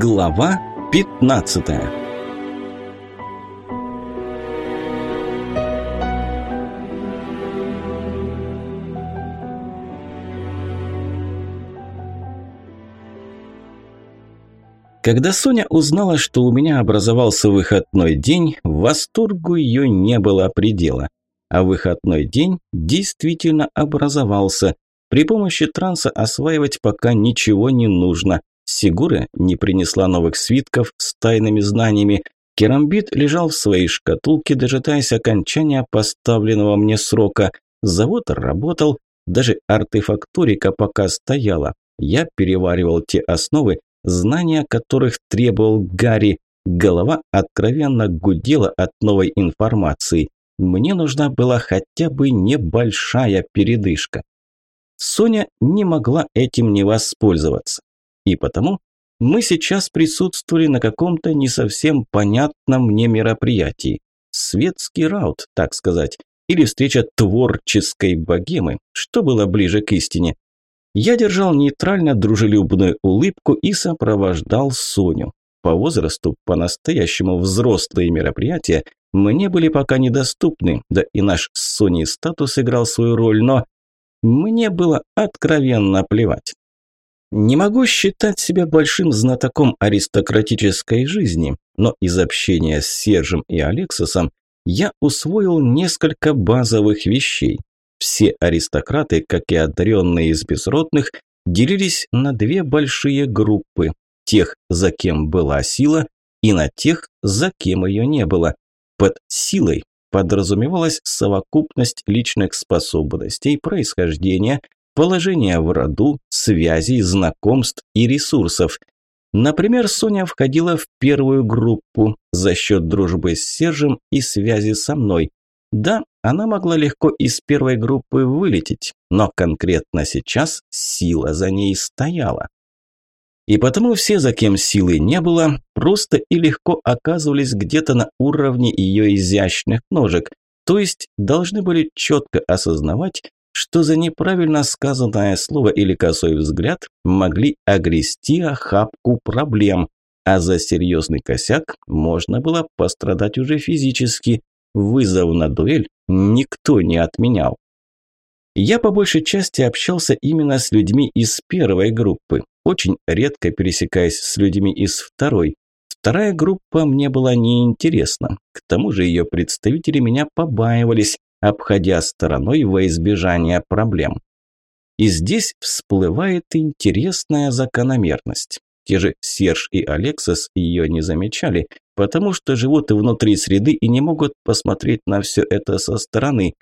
Глава 15 Когда Соня узнала, что у меня образовался выходной день, восторгу ее не было предела. А выходной день действительно образовался. При помощи транса осваивать пока ничего не нужно. Сигура не принесла новых свитков с тайными знаниями. Керамбит лежал в своей шкатулке, дожидаясь окончания поставленного мне срока. Завод работал, даже артефакторика пока стояла. Я переваривал те основы, знания которых требовал Гарри. Голова откровенно гудела от новой информации. Мне нужна была хотя бы небольшая передышка. Соня не могла этим не воспользоваться. И потому мы сейчас присутствовали на каком-то не совсем понятном мне мероприятии. Светский раут, так сказать, или встреча творческой богемы, что было ближе к истине. Я держал нейтрально дружелюбную улыбку и сопровождал Соню. По возрасту по-настоящему взрослые мероприятия мне были пока недоступны, да и наш с Соней статус играл свою роль, но мне было откровенно плевать. Не могу считать себя большим знатоком аристократической жизни, но из общения с Сержем и Алексосом я усвоил несколько базовых вещей. Все аристократы, как и одаренные из безродных, делились на две большие группы – тех, за кем была сила, и на тех, за кем ее не было. Под силой подразумевалась совокупность личных способностей, происхождения, положения в роду, связей, знакомств и ресурсов. Например, Соня входила в первую группу за счет дружбы с Сержем и связи со мной. Да, она могла легко из первой группы вылететь, но конкретно сейчас сила за ней стояла. И потому все, за кем силы не было, просто и легко оказывались где-то на уровне ее изящных ножек, то есть должны были четко осознавать, что за неправильно сказанное слово или косой взгляд могли огрести охапку проблем, а за серьезный косяк можно было пострадать уже физически, Вызов на дуэль никто не отменял. Я по большей части общался именно с людьми из первой группы, очень редко пересекаясь с людьми из второй. Вторая группа мне была неинтересна, к тому же ее представители меня побаивались, обходя стороной во избежание проблем. И здесь всплывает интересная закономерность. Те же Серж и Алексас ее не замечали, потому что живут внутри среды и не могут посмотреть на все это со стороны.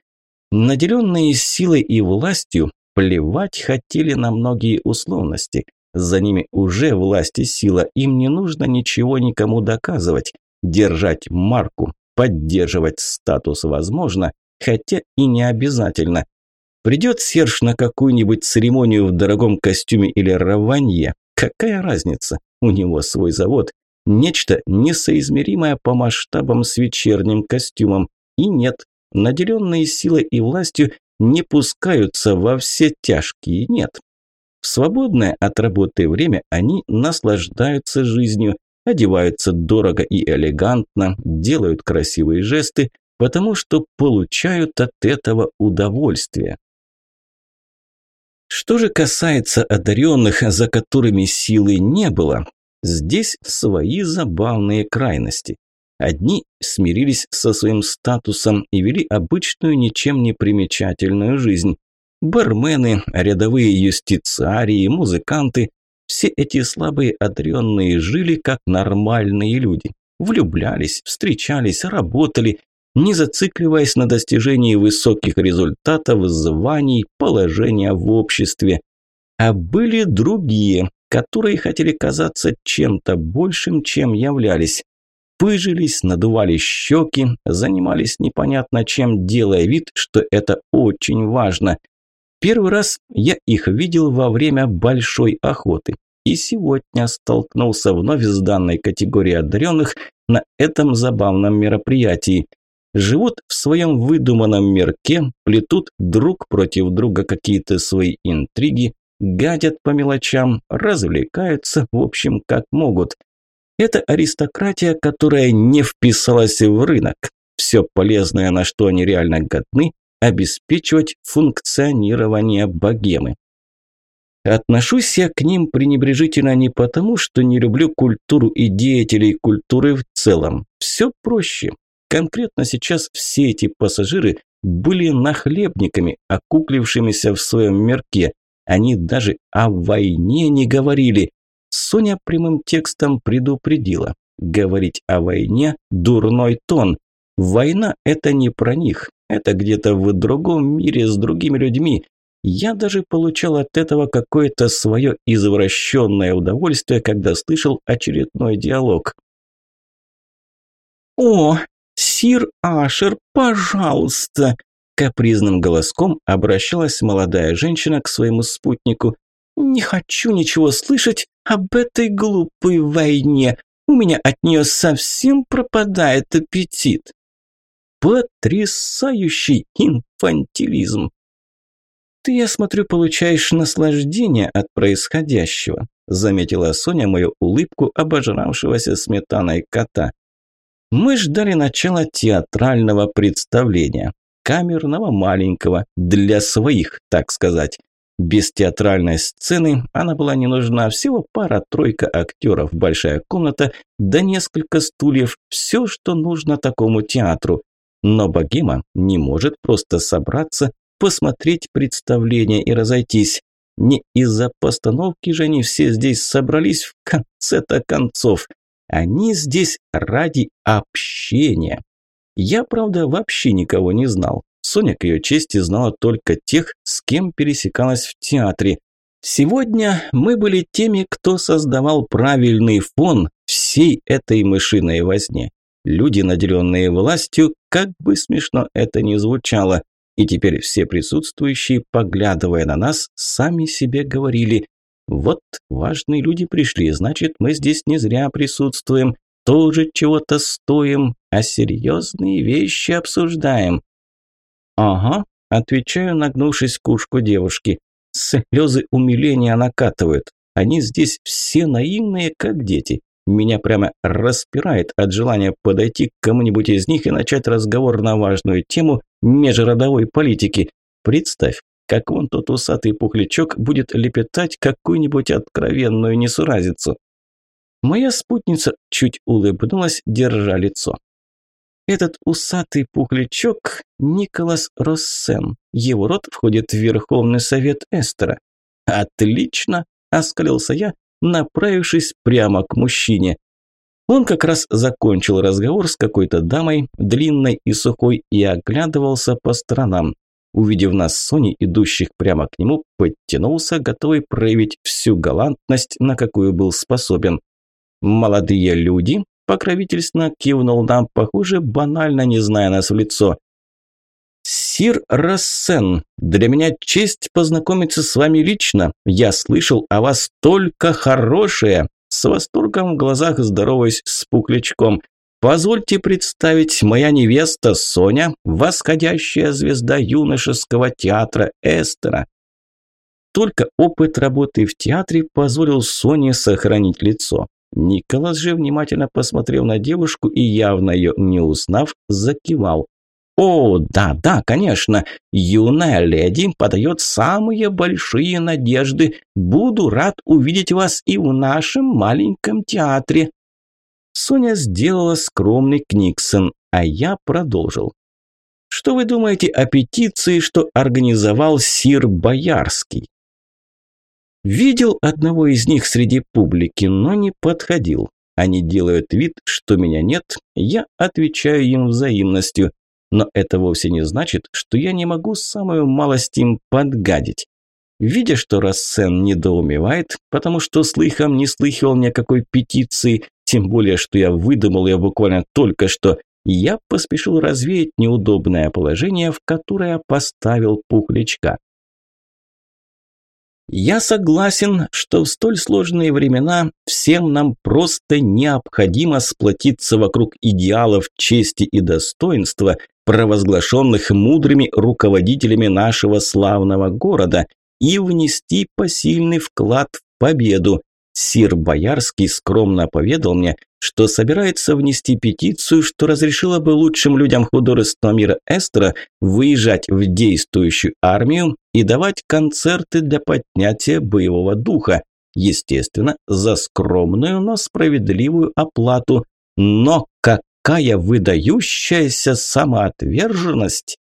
Наделенные силой и властью, плевать хотели на многие условности. За ними уже власть и сила, им не нужно ничего никому доказывать. Держать марку, поддерживать статус возможно, хотя и не обязательно. Придет Серж на какую-нибудь церемонию в дорогом костюме или раванье, Какая разница? У него свой завод. Нечто несоизмеримое по масштабам с вечерним костюмом. И нет, наделенные силой и властью не пускаются во все тяжкие, нет. В свободное от работы время они наслаждаются жизнью, одеваются дорого и элегантно, делают красивые жесты, потому что получают от этого удовольствие. Что же касается одаренных, за которыми силы не было, здесь свои забавные крайности. Одни смирились со своим статусом и вели обычную, ничем не примечательную жизнь. Бармены, рядовые юстициарии, музыканты – все эти слабые одаренные жили как нормальные люди. Влюблялись, встречались, работали, не зацикливаясь на достижении высоких результатов, званий, положения в обществе. А были другие, которые хотели казаться чем-то большим, чем являлись. Пыжились, надували щеки, занимались непонятно чем, делая вид, что это очень важно. Первый раз я их видел во время большой охоты. И сегодня столкнулся вновь с данной категорией одаренных на этом забавном мероприятии живут в своем выдуманном мирке, плетут друг против друга какие-то свои интриги, гадят по мелочам, развлекаются, в общем, как могут. Это аристократия, которая не вписалась в рынок. Все полезное, на что они реально годны, обеспечивать функционирование богемы. Отношусь я к ним пренебрежительно не потому, что не люблю культуру и деятелей культуры в целом. Все проще. Конкретно сейчас все эти пассажиры были нахлебниками, окуклившимися в своем мерке. Они даже о войне не говорили. Соня прямым текстом предупредила. Говорить о войне – дурной тон. Война – это не про них. Это где-то в другом мире с другими людьми, я даже получал от этого какое-то свое извращенное удовольствие, когда слышал очередной диалог. «О, сир Ашер, пожалуйста!» Капризным голоском обращалась молодая женщина к своему спутнику. «Не хочу ничего слышать об этой глупой войне. У меня от нее совсем пропадает аппетит». Потрясающий инфантилизм. «Ты, я смотрю, получаешь наслаждение от происходящего», заметила Соня мою улыбку обожравшегося сметаной кота. Мы ждали начала театрального представления. Камерного маленького, для своих, так сказать. Без театральной сцены она была не нужна, всего пара-тройка актеров, большая комната, да несколько стульев, все, что нужно такому театру. Но богема не может просто собраться посмотреть представление и разойтись. Не из-за постановки же они все здесь собрались в конце-то концов. Они здесь ради общения. Я, правда, вообще никого не знал. Соня к ее чести знала только тех, с кем пересекалась в театре. Сегодня мы были теми, кто создавал правильный фон всей этой мышиной возне. Люди, наделенные властью, как бы смешно это ни звучало, и теперь все присутствующие, поглядывая на нас, сами себе говорили «Вот важные люди пришли, значит, мы здесь не зря присутствуем, тоже чего-то стоим, а серьезные вещи обсуждаем». «Ага», – отвечаю, нагнувшись к ушку девушки. Слезы умиления накатывают. Они здесь все наивные, как дети. Меня прямо распирает от желания подойти к кому-нибудь из них и начать разговор на важную тему межродовой политики. Представь, как вон тот усатый пухлячок будет лепетать какую-нибудь откровенную несуразицу. Моя спутница чуть улыбнулась, держа лицо. Этот усатый пухлячок – Николас Россен. Его род входит в Верховный Совет Эстера. «Отлично!» – оскалился я, направившись прямо к мужчине. Он как раз закончил разговор с какой-то дамой, длинной и сухой, и оглядывался по сторонам. Увидев нас с Соней, идущих прямо к нему, подтянулся, готовый проявить всю галантность, на какую был способен. «Молодые люди», – покровительственно кивнул нам, похоже, банально не зная нас в лицо. «Сир Рассен, для меня честь познакомиться с вами лично. Я слышал о вас только хорошее». С восторгом в глазах здороваясь с пуклячком. «Позвольте представить, моя невеста Соня, восходящая звезда юношеского театра Эстера». Только опыт работы в театре позволил Соне сохранить лицо. Николас же внимательно посмотрел на девушку и, явно ее не узнав, закивал. «О, да-да, конечно, юная леди подает самые большие надежды. Буду рад увидеть вас и в нашем маленьком театре». Соня сделала скромный Книксон, а я продолжил. «Что вы думаете о петиции, что организовал сир Боярский?» Видел одного из них среди публики, но не подходил. Они делают вид, что меня нет, я отвечаю им взаимностью – но это вовсе не значит, что я не могу самую малость им подгадить. Видя, что Рассен недоумевает, потому что слыхом не слыхивал ни какой петиции, тем более, что я выдумал ее буквально только что, я поспешил развеять неудобное положение, в которое поставил пухлячка. Я согласен, что в столь сложные времена всем нам просто необходимо сплотиться вокруг идеалов чести и достоинства, провозглашенных мудрыми руководителями нашего славного города, и внести посильный вклад в победу. Сир Боярский скромно поведал мне, что собирается внести петицию, что разрешила бы лучшим людям художественного мира Эстера выезжать в действующую армию и давать концерты для поднятия боевого духа, естественно, за скромную, но справедливую оплату. Но какая выдающаяся самоотверженность!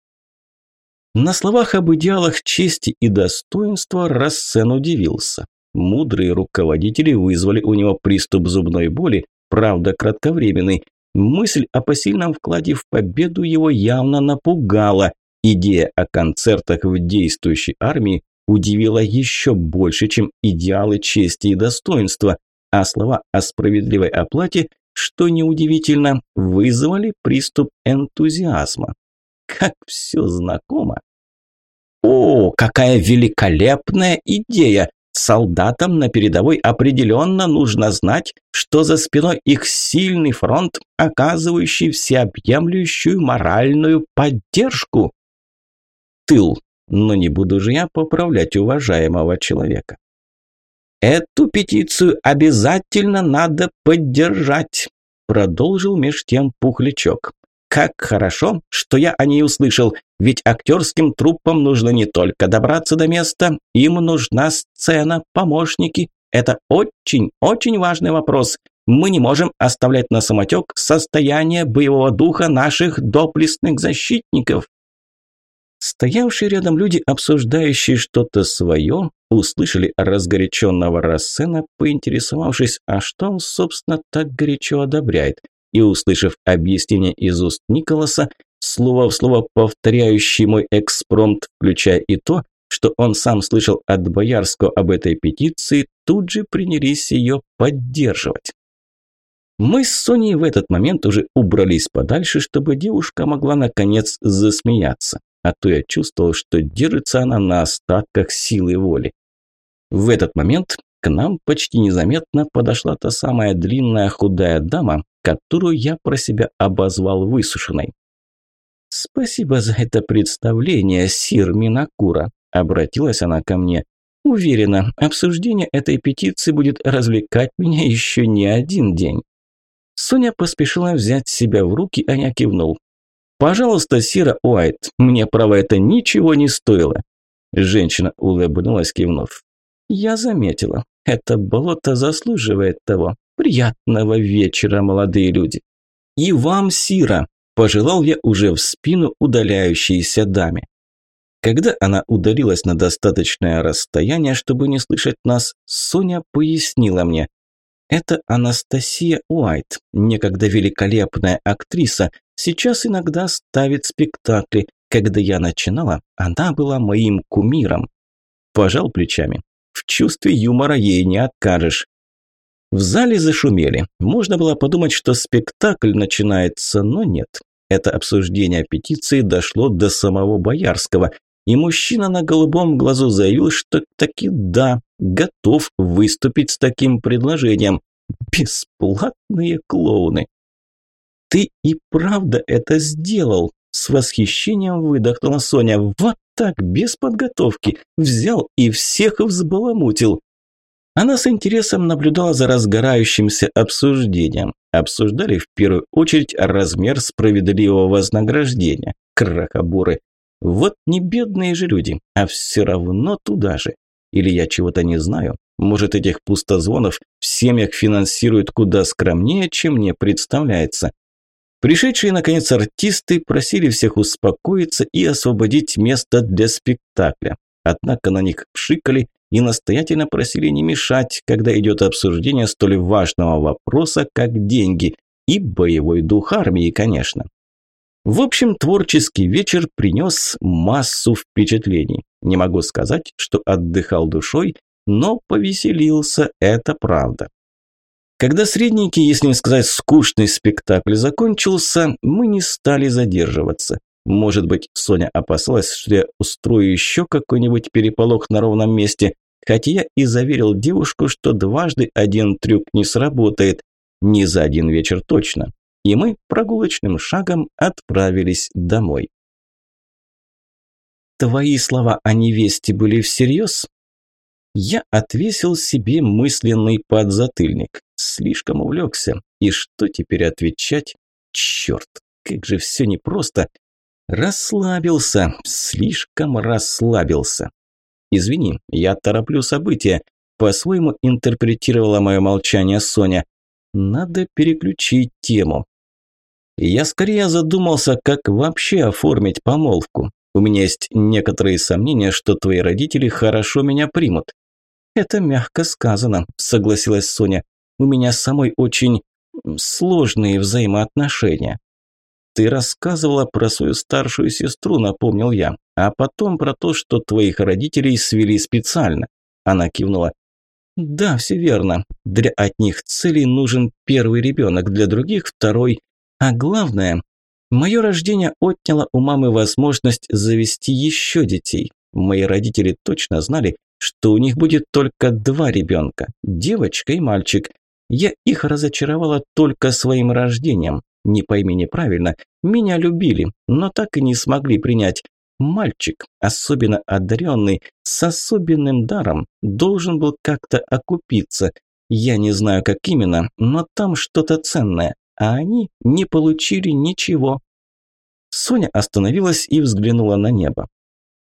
На словах об идеалах чести и достоинства Рассен удивился. Мудрые руководители вызвали у него приступ зубной боли, правда кратковременный. Мысль о посильном вкладе в победу его явно напугала. Идея о концертах в действующей армии удивила еще больше, чем идеалы чести и достоинства, а слова о справедливой оплате, что неудивительно, вызвали приступ энтузиазма. Как все знакомо. «О, какая великолепная идея!» Солдатам на передовой определенно нужно знать, что за спиной их сильный фронт, оказывающий всеобъемлющую моральную поддержку. Тыл. Но не буду же я поправлять уважаемого человека. Эту петицию обязательно надо поддержать, продолжил меж тем Пухлячок. Как хорошо, что я о ней услышал, ведь актерским труппам нужно не только добраться до места, им нужна сцена, помощники. Это очень, очень важный вопрос. Мы не можем оставлять на самотек состояние боевого духа наших доблестных защитников. Стоявшие рядом люди, обсуждающие что-то свое, услышали разгоряченного Рассена, поинтересовавшись, а что он, собственно, так горячо одобряет и, услышав объяснение из уст Николаса, слово в слово повторяющий мой экспромт, включая и то, что он сам слышал от Боярского об этой петиции, тут же принялись ее поддерживать. Мы с Соней в этот момент уже убрались подальше, чтобы девушка могла наконец засмеяться, а то я чувствовал, что держится она на остатках силы воли. В этот момент к нам почти незаметно подошла та самая длинная худая дама, которую я про себя обозвал высушенной. «Спасибо за это представление, сир Минакура», – обратилась она ко мне. «Уверена, обсуждение этой петиции будет развлекать меня еще не один день». Соня поспешила взять себя в руки, а я кивнул. «Пожалуйста, Сира Уайт, мне, право, это ничего не стоило». Женщина улыбнулась, кивнув. «Я заметила. Это болото заслуживает того. Приятного вечера, молодые люди. И вам, Сира, пожелал я уже в спину удаляющейся даме. Когда она удалилась на достаточное расстояние, чтобы не слышать нас, Соня пояснила мне. Это Анастасия Уайт, некогда великолепная актриса, сейчас иногда ставит спектакли. Когда я начинала, она была моим кумиром. Пожал плечами. В чувстве юмора ей не откажешь. В зале зашумели. Можно было подумать, что спектакль начинается, но нет. Это обсуждение петиции дошло до самого Боярского, и мужчина на голубом глазу заявил, что таки да, готов выступить с таким предложением. Бесплатные клоуны. «Ты и правда это сделал?» С восхищением выдохнула Соня. «Вот так, без подготовки, взял и всех взбаламутил. Она с интересом наблюдала за разгорающимся обсуждением. Обсуждали в первую очередь размер справедливого вознаграждения. Крахобуры. Вот не бедные же люди, а все равно туда же. Или я чего-то не знаю. Может, этих пустозвонов в семьях финансируют куда скромнее, чем мне представляется. Пришедшие, наконец, артисты просили всех успокоиться и освободить место для спектакля. Однако на них пшикали и настоятельно просили не мешать, когда идет обсуждение столь важного вопроса, как деньги и боевой дух армии, конечно. В общем, творческий вечер принес массу впечатлений. Не могу сказать, что отдыхал душой, но повеселился, это правда. Когда средненький, если не сказать скучный спектакль закончился, мы не стали задерживаться. Может быть, Соня опасалась, что я устрою еще какой-нибудь переполох на ровном месте, хотя я и заверил девушку, что дважды один трюк не сработает, не за один вечер точно. И мы прогулочным шагом отправились домой. «Твои слова о невесте были всерьез?» Я отвесил себе мысленный подзатыльник. Слишком увлекся. И что теперь отвечать? Черт, как же все непросто. Расслабился, слишком расслабился. Извини, я тороплю события. По-своему интерпретировала мое молчание Соня. Надо переключить тему. Я скорее задумался, как вообще оформить помолвку. У меня есть некоторые сомнения, что твои родители хорошо меня примут. Это мягко сказано, согласилась Соня. У меня самой очень сложные взаимоотношения. Ты рассказывала про свою старшую сестру, напомнил я, а потом про то, что твоих родителей свели специально. Она кивнула. Да, все верно. Для одних целей нужен первый ребенок, для других второй. А главное, мое рождение отняло у мамы возможность завести еще детей. Мои родители точно знали, что у них будет только два ребенка – девочка и мальчик. Я их разочаровала только своим рождением. Не пойми неправильно, меня любили, но так и не смогли принять. Мальчик, особенно одаренный, с особенным даром, должен был как-то окупиться. Я не знаю, как именно, но там что-то ценное, а они не получили ничего. Соня остановилась и взглянула на небо.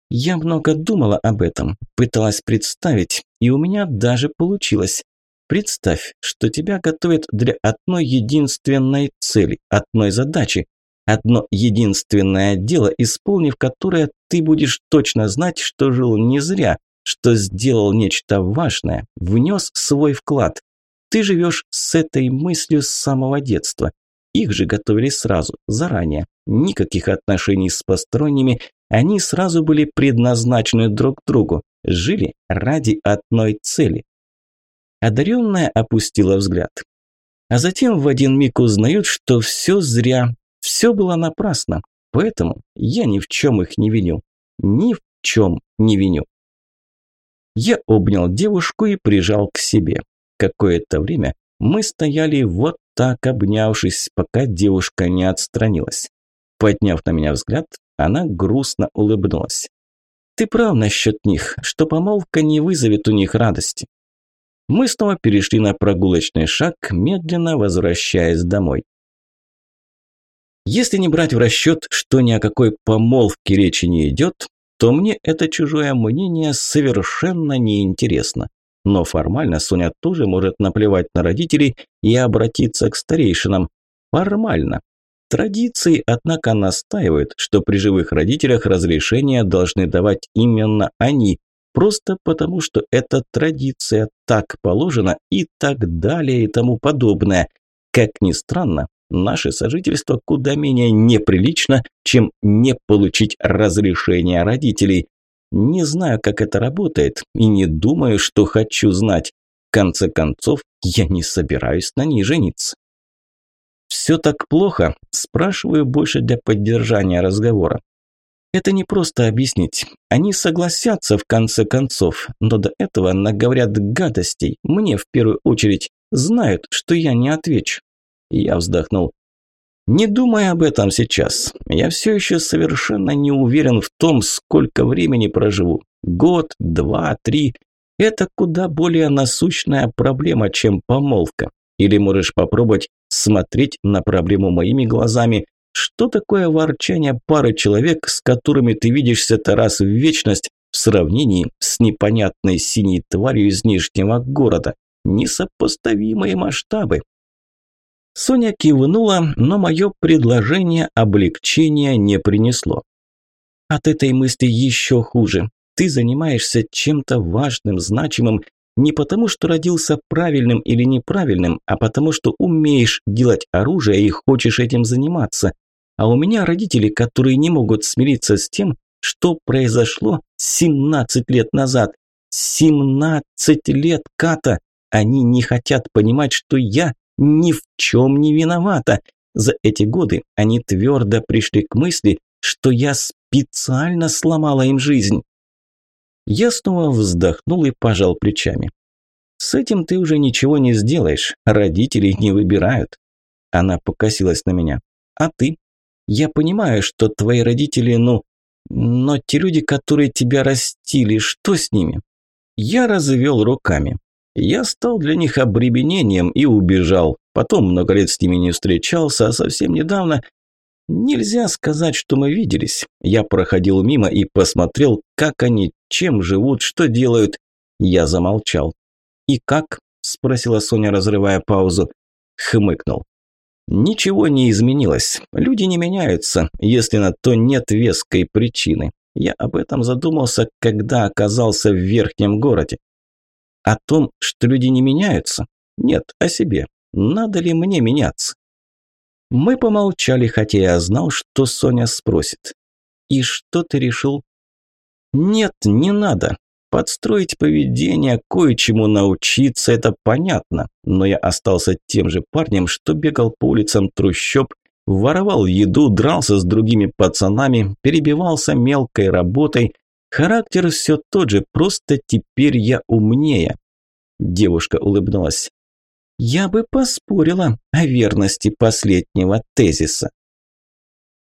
Я много думала об этом, пыталась представить, и у меня даже получилось. Представь, что тебя готовят для одной единственной цели, одной задачи, одно единственное дело, исполнив которое ты будешь точно знать, что жил не зря, что сделал нечто важное, внес свой вклад. Ты живешь с этой мыслью с самого детства. Их же готовили сразу, заранее. Никаких отношений с посторонними, они сразу были предназначены друг другу, жили ради одной цели. Одаренная опустила взгляд. А затем в один миг узнают, что все зря, все было напрасно. Поэтому я ни в чем их не виню. Ни в чем не виню. Я обнял девушку и прижал к себе. Какое-то время мы стояли вот так, обнявшись, пока девушка не отстранилась. Подняв на меня взгляд, она грустно улыбнулась. «Ты прав насчет них, что помолвка не вызовет у них радости. Мы снова перешли на прогулочный шаг, медленно возвращаясь домой. Если не брать в расчет, что ни о какой помолвке речи не идет, то мне это чужое мнение совершенно неинтересно. Но формально Соня тоже может наплевать на родителей и обратиться к старейшинам. Формально. Традиции, однако, настаивают, что при живых родителях разрешения должны давать именно они, Просто потому, что эта традиция так положена и так далее и тому подобное. Как ни странно, наше сожительство куда менее неприлично, чем не получить разрешения родителей. Не знаю, как это работает, и не думаю, что хочу знать. В конце концов, я не собираюсь на ней жениться. «Все так плохо?» – спрашиваю больше для поддержания разговора. Это не просто объяснить. Они согласятся в конце концов, но до этого наговорят гадостей. Мне в первую очередь знают, что я не отвечу. Я вздохнул. Не думай об этом сейчас. Я все еще совершенно не уверен в том, сколько времени проживу. Год, два, три. Это куда более насущная проблема, чем помолвка. Или можешь попробовать смотреть на проблему моими глазами, что такое ворчание пары человек, с которыми ты видишься-то раз в вечность, в сравнении с непонятной синей тварью из Нижнего города? Несопоставимые масштабы. Соня кивнула, но мое предложение облегчения не принесло. От этой мысли еще хуже. Ты занимаешься чем-то важным, значимым, не потому, что родился правильным или неправильным, а потому, что умеешь делать оружие и хочешь этим заниматься. А у меня родители, которые не могут смириться с тем, что произошло 17 лет назад. 17 лет, Ката! Они не хотят понимать, что я ни в чем не виновата. За эти годы они твердо пришли к мысли, что я специально сломала им жизнь. Я снова вздохнул и пожал плечами. С этим ты уже ничего не сделаешь, родители не выбирают. Она покосилась на меня. А ты? Я понимаю, что твои родители, ну... Но те люди, которые тебя растили, что с ними? Я развел руками. Я стал для них обременением и убежал. Потом много лет с ними не встречался, а совсем недавно... Нельзя сказать, что мы виделись. Я проходил мимо и посмотрел, как они, чем живут, что делают. Я замолчал. «И как?» – спросила Соня, разрывая паузу. Хмыкнул. Ничего не изменилось. Люди не меняются, если на то нет веской причины. Я об этом задумался, когда оказался в верхнем городе. О том, что люди не меняются? Нет, о себе. Надо ли мне меняться? Мы помолчали, хотя я знал, что Соня спросит. «И что ты решил?» «Нет, не надо. Подстроить поведение, кое-чему научиться – это понятно. Но я остался тем же парнем, что бегал по улицам трущоб, воровал еду, дрался с другими пацанами, перебивался мелкой работой. Характер все тот же, просто теперь я умнее. Девушка улыбнулась. Я бы поспорила о верности последнего тезиса.